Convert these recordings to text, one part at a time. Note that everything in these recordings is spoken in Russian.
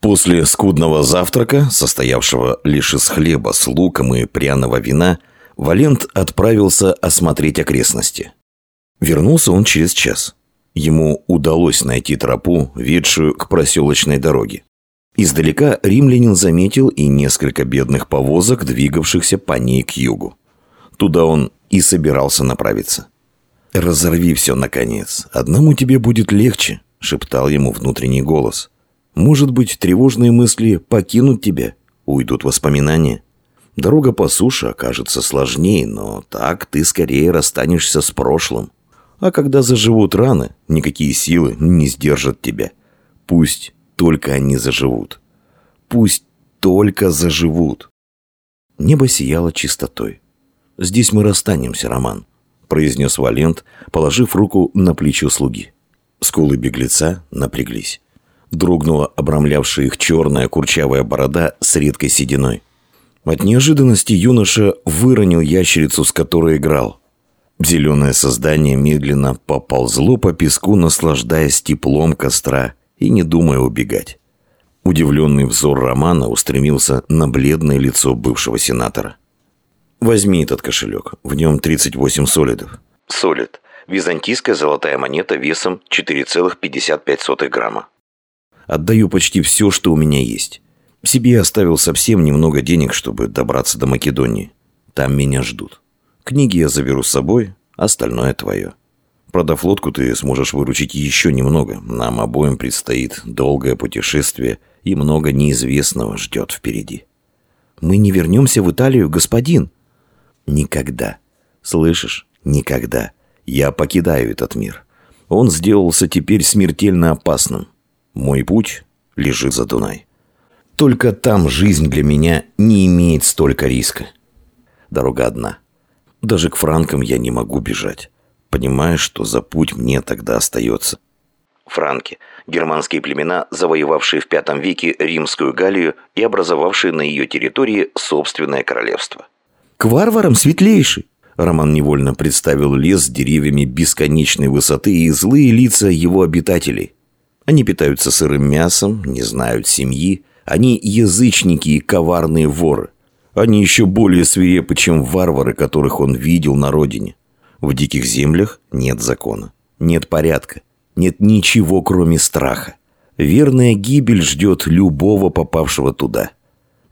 После скудного завтрака, состоявшего лишь из хлеба с луком и пряного вина, Валент отправился осмотреть окрестности. Вернулся он через час. Ему удалось найти тропу, ведшую к проселочной дороге. Издалека римлянин заметил и несколько бедных повозок, двигавшихся по ней к югу. Туда он и собирался направиться. «Разорви все, наконец. Одному тебе будет легче», — шептал ему внутренний голос. «Может быть, тревожные мысли покинут тебя, уйдут воспоминания. Дорога по суше окажется сложнее, но так ты скорее расстанешься с прошлым. А когда заживут раны, никакие силы не сдержат тебя. Пусть только они заживут. Пусть только заживут». Небо сияло чистотой. «Здесь мы расстанемся, Роман», — произнес Валент, положив руку на плечо слуги. Скулы беглеца напряглись. Дрогнула обрамлявшая их черная курчавая борода с редкой сединой. От неожиданности юноша выронил ящерицу, с которой играл. Зеленое создание медленно поползло по песку, наслаждаясь теплом костра и не думая убегать. Удивленный взор Романа устремился на бледное лицо бывшего сенатора. «Возьми этот кошелек. В нем 38 солидов». Солид. Византийская золотая монета весом 4,55 грамма. Отдаю почти все, что у меня есть. Себе оставил совсем немного денег, чтобы добраться до Македонии. Там меня ждут. Книги я заберу с собой, остальное твое. Продав лодку, ты сможешь выручить еще немного. Нам обоим предстоит долгое путешествие, и много неизвестного ждет впереди. Мы не вернемся в Италию, господин, Никогда. Слышишь? Никогда. Я покидаю этот мир. Он сделался теперь смертельно опасным. Мой путь лежит за Дунай. Только там жизнь для меня не имеет столько риска. Дорога одна. Даже к франкам я не могу бежать. Понимаешь, что за путь мне тогда остается. Франки – германские племена, завоевавшие в V веке Римскую Галлию и образовавшие на ее территории собственное королевство – к варварам светлейший!» Роман невольно представил лес с деревьями бесконечной высоты и злые лица его обитателей. Они питаются сырым мясом, не знают семьи. Они язычники и коварные воры. Они еще более свирепы, чем варвары, которых он видел на родине. В диких землях нет закона, нет порядка, нет ничего, кроме страха. Верная гибель ждет любого попавшего туда –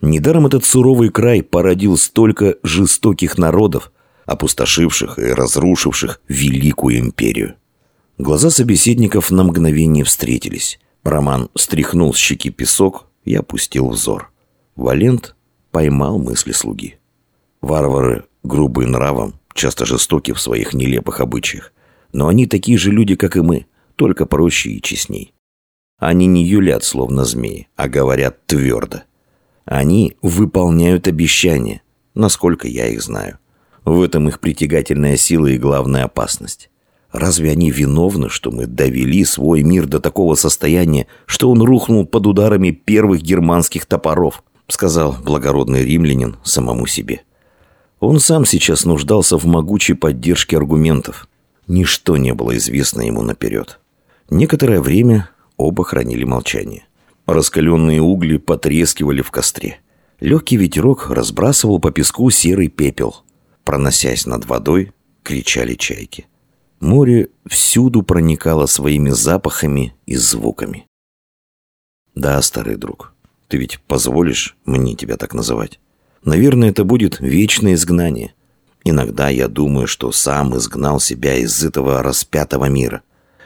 Недаром этот суровый край породил столько жестоких народов, опустошивших и разрушивших великую империю. Глаза собеседников на мгновение встретились. Роман стряхнул с щеки песок и опустил взор. Валент поймал мысли слуги. Варвары грубые нравом, часто жестоки в своих нелепых обычаях. Но они такие же люди, как и мы, только проще и честней. Они не юлят, словно змеи, а говорят твердо – они выполняют обещания, насколько я их знаю. В этом их притягательная сила и главная опасность. Разве они виновны, что мы довели свой мир до такого состояния, что он рухнул под ударами первых германских топоров, сказал благородный римлянин самому себе. Он сам сейчас нуждался в могучей поддержке аргументов. Ничто не было известно ему наперед. Некоторое время оба хранили молчание. Раскаленные угли потрескивали в костре. Легкий ветерок разбрасывал по песку серый пепел. Проносясь над водой, кричали чайки. Море всюду проникало своими запахами и звуками. «Да, старый друг, ты ведь позволишь мне тебя так называть? Наверное, это будет вечное изгнание. Иногда я думаю, что сам изгнал себя из этого распятого мира.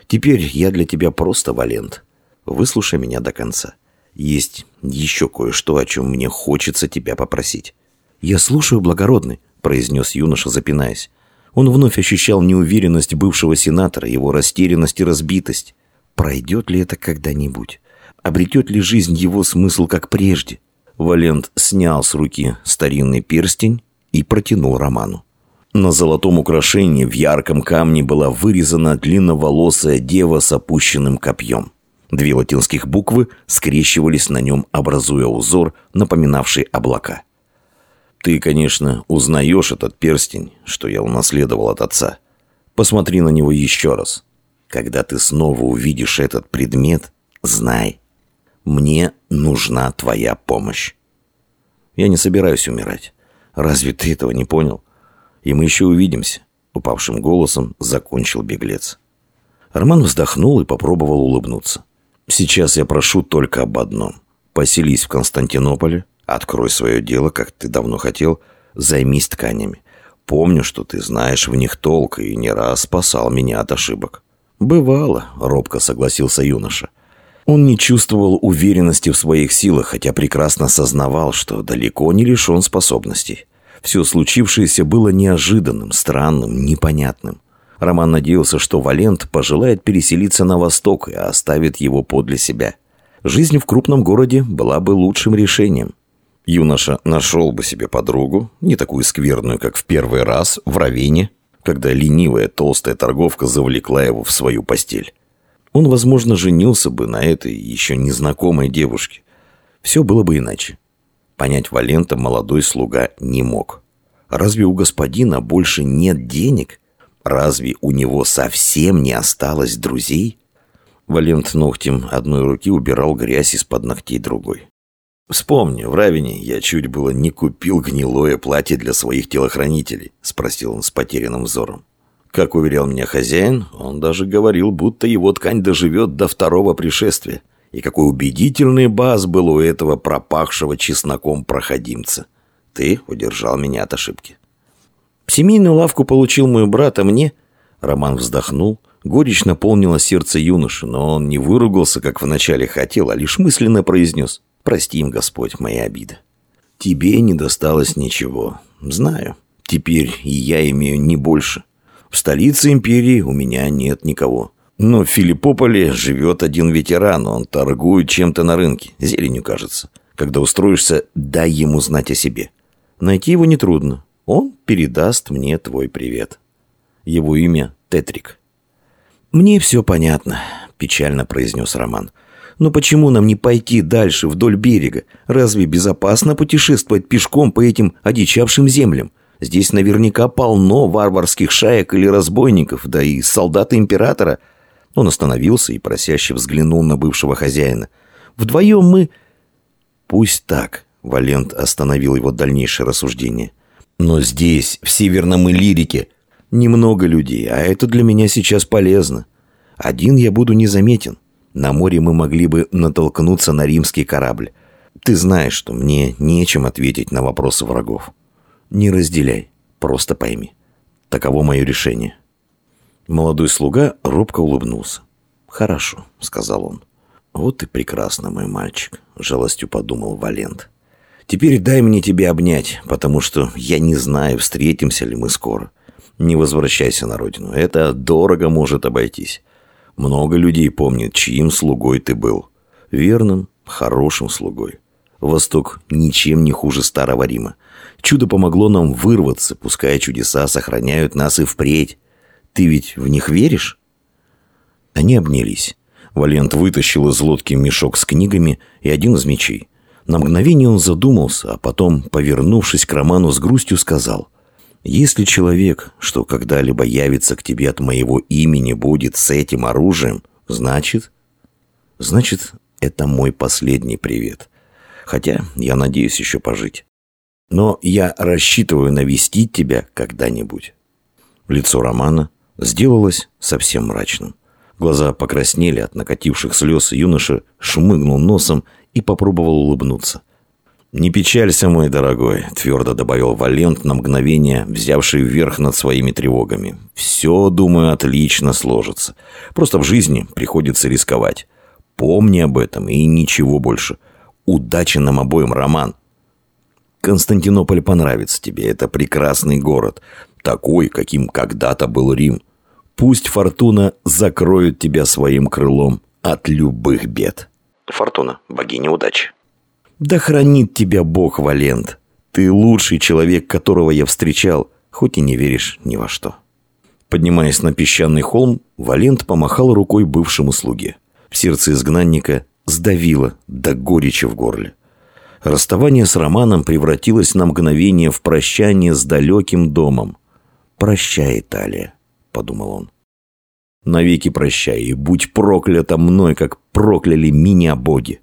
Теперь я для тебя просто Валент. Выслушай меня до конца. Есть еще кое-что, о чем мне хочется тебя попросить». «Я слушаю, благородный», — произнес юноша, запинаясь. Он вновь ощущал неуверенность бывшего сенатора, его растерянность и разбитость. Пройдет ли это когда-нибудь? Обретет ли жизнь его смысл, как прежде? Валент снял с руки старинный перстень и протянул Роману. На золотом украшении в ярком камне была вырезана длинноволосая дева с опущенным копьем. Две латинских буквы скрещивались на нем, образуя узор, напоминавший облака. «Ты, конечно, узнаешь этот перстень, что я унаследовал от отца. Посмотри на него еще раз. Когда ты снова увидишь этот предмет, знай, Мне нужна твоя помощь. Я не собираюсь умирать. Разве ты этого не понял? И мы еще увидимся. Упавшим голосом закончил беглец. Роман вздохнул и попробовал улыбнуться. Сейчас я прошу только об одном. Поселись в Константинополе, открой свое дело, как ты давно хотел, займись тканями. Помню, что ты знаешь в них толк и не раз спасал меня от ошибок. «Бывало», — робко согласился юноша. Он не чувствовал уверенности в своих силах, хотя прекрасно сознавал, что далеко не лишен способностей. Все случившееся было неожиданным, странным, непонятным. Роман надеялся, что Валент пожелает переселиться на восток и оставит его подле себя. Жизнь в крупном городе была бы лучшим решением. Юноша нашел бы себе подругу, не такую скверную, как в первый раз, в Равине, когда ленивая толстая торговка завлекла его в свою постель. Он, возможно, женился бы на этой еще незнакомой девушке. Все было бы иначе. Понять Валента молодой слуга не мог. Разве у господина больше нет денег? Разве у него совсем не осталось друзей? Валент ногтем одной руки убирал грязь из-под ногтей другой. «Вспомни, в Равине я чуть было не купил гнилое платье для своих телохранителей», — спросил он с потерянным взором. Как уверял меня хозяин, он даже говорил, будто его ткань доживет до второго пришествия. И какой убедительный баз был у этого пропахшего чесноком проходимца. Ты удержал меня от ошибки. Семейную лавку получил мой брат, а мне... Роман вздохнул. Горечь наполнила сердце юноши, но он не выругался, как вначале хотел, а лишь мысленно произнес. Прости им, Господь, мои обиды. Тебе не досталось ничего. Знаю. Теперь и я имею не больше. В столице империи у меня нет никого. Но в Филиппополе живет один ветеран. Он торгует чем-то на рынке. Зеленью, кажется. Когда устроишься, дай ему знать о себе. Найти его нетрудно. Он передаст мне твой привет. Его имя Тетрик. «Мне все понятно», – печально произнес Роман. Но почему нам не пойти дальше вдоль берега? Разве безопасно путешествовать пешком по этим одичавшим землям? Здесь наверняка полно варварских шаек или разбойников, да и солдаты императора. Он остановился и просяще взглянул на бывшего хозяина. Вдвоем мы... Пусть так, Валент остановил его дальнейшее рассуждение. Но здесь, в Северном Иллирике, немного людей, а это для меня сейчас полезно. Один я буду незаметен. На море мы могли бы натолкнуться на римский корабль. Ты знаешь, что мне нечем ответить на вопросы врагов. Не разделяй, просто пойми. Таково мое решение». Молодой слуга робко улыбнулся. «Хорошо», — сказал он. «Вот и прекрасно, мой мальчик», — жалостью подумал Валент. «Теперь дай мне тебя обнять, потому что я не знаю, встретимся ли мы скоро. Не возвращайся на родину, это дорого может обойтись. Много людей помнит, чьим слугой ты был. Верным, хорошим слугой. Восток ничем не хуже Старого Рима. Чудо помогло нам вырваться, пускай чудеса сохраняют нас и впредь. Ты ведь в них веришь?» Они обнялись. Валент вытащил из лодки мешок с книгами и один из мечей. На мгновение он задумался, а потом, повернувшись к Роману с грустью, сказал – если человек, что когда-либо явится к тебе от моего имени, будет с этим оружием, значит... Значит, это мой последний привет. Хотя я надеюсь еще пожить. Но я рассчитываю навестить тебя когда-нибудь. Лицо Романа сделалось совсем мрачным. Глаза покраснели от накативших слез, юноша шмыгнул носом и попробовал улыбнуться. «Не печалься, мой дорогой», — твердо добавил Валент на мгновение, взявший вверх над своими тревогами. «Все, думаю, отлично сложится. Просто в жизни приходится рисковать. Помни об этом и ничего больше. Удачи нам обоим, Роман. Константинополь понравится тебе. Это прекрасный город. Такой, каким когда-то был Рим. Пусть Фортуна закроет тебя своим крылом от любых бед». Фортуна, богиня удачи. Да хранит тебя Бог, Валент. Ты лучший человек, которого я встречал, хоть и не веришь ни во что. Поднимаясь на песчаный холм, Валент помахал рукой бывшему слуге. В сердце изгнанника сдавило до горечи в горле. Расставание с Романом превратилось на мгновение в прощание с далеким домом. «Прощай, Италия», — подумал он. «Навеки прощай, и будь проклята мной, как прокляли меня боги».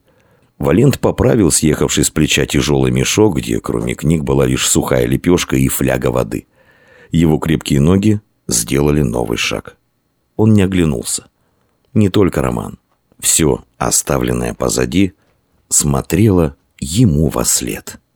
Валент поправил съехавший с плеча тяжелый мешок, где кроме книг была лишь сухая лепешка и фляга воды. Его крепкие ноги сделали новый шаг. Он не оглянулся. Не только роман. Все, оставленное позади, смотрело ему во след.